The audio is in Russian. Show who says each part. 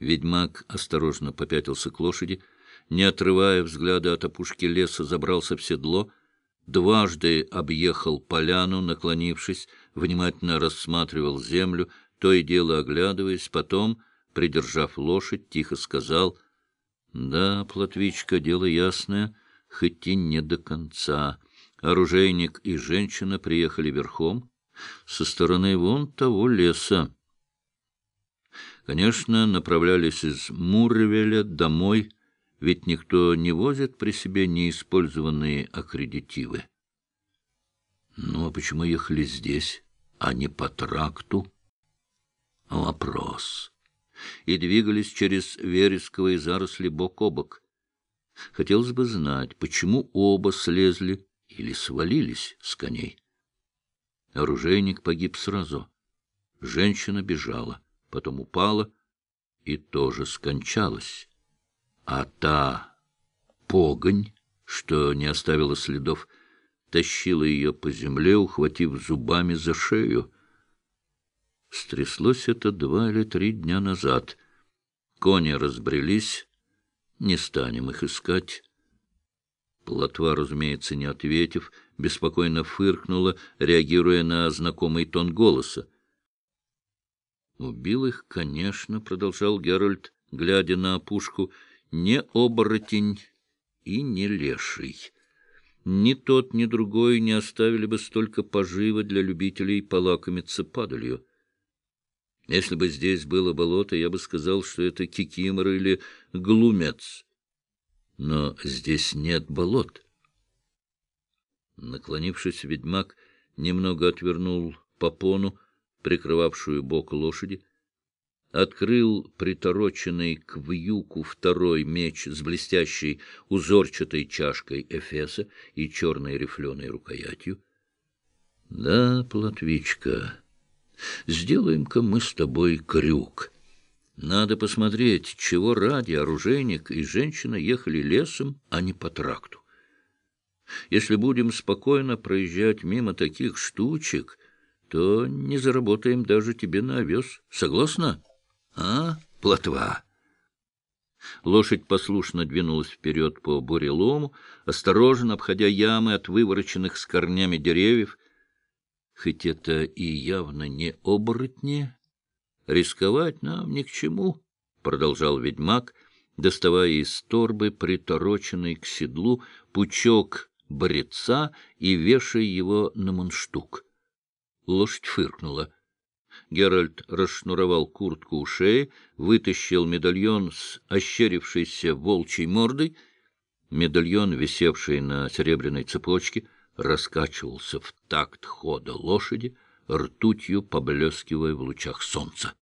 Speaker 1: Ведьмак осторожно попятился к лошади, не отрывая взгляда от опушки леса, забрался в седло, дважды объехал поляну, наклонившись, внимательно рассматривал землю, то и дело оглядываясь, потом, придержав лошадь, тихо сказал, «Да, Платвичка, дело ясное, хоть и не до конца. Оружейник и женщина приехали верхом со стороны вон того леса. Конечно, направлялись из Мурвеля домой, ведь никто не возит при себе неиспользованные аккредитивы. Ну, а почему ехали здесь, а не по тракту? Вопрос. И двигались через вересковые заросли бок о бок. Хотелось бы знать, почему оба слезли или свалились с коней. Оружейник погиб сразу. Женщина бежала, потом упала и тоже скончалась. А та погонь, что не оставила следов, тащила ее по земле, ухватив зубами за шею. Стряслось это два или три дня назад. Кони разбрелись, не станем их искать. Плотва, разумеется, не ответив, беспокойно фыркнула, реагируя на знакомый тон голоса. «Убил их, конечно», — продолжал Геральт, глядя на опушку, — «не оборотень и не леший. Ни тот, ни другой не оставили бы столько пожива для любителей полакомиться падалью. Если бы здесь было болото, я бы сказал, что это кикимор или глумец. Но здесь нет болот». Наклонившись, ведьмак немного отвернул попону, прикрывавшую бок лошади, открыл притороченный к вьюку второй меч с блестящей узорчатой чашкой эфеса и черной рифленой рукоятью. — Да, Платвичка, сделаем-ка мы с тобой крюк. Надо посмотреть, чего ради оружейник и женщина ехали лесом, а не по тракту. Если будем спокойно проезжать мимо таких штучек, то не заработаем даже тебе на овес. Согласна? А, плотва? Лошадь послушно двинулась вперед по бурелому, осторожно обходя ямы от вывороченных с корнями деревьев. Хоть это и явно не оборотни, рисковать нам ни к чему, — продолжал ведьмак, доставая из торбы, притороченный к седлу, пучок бреца и вешая его на мундштук. Лошадь фыркнула. Геральт расшнуровал куртку у шеи, вытащил медальон с ощерившейся волчьей мордой. Медальон, висевший на серебряной цепочке, раскачивался в такт хода лошади, ртутью поблескивая в лучах солнца.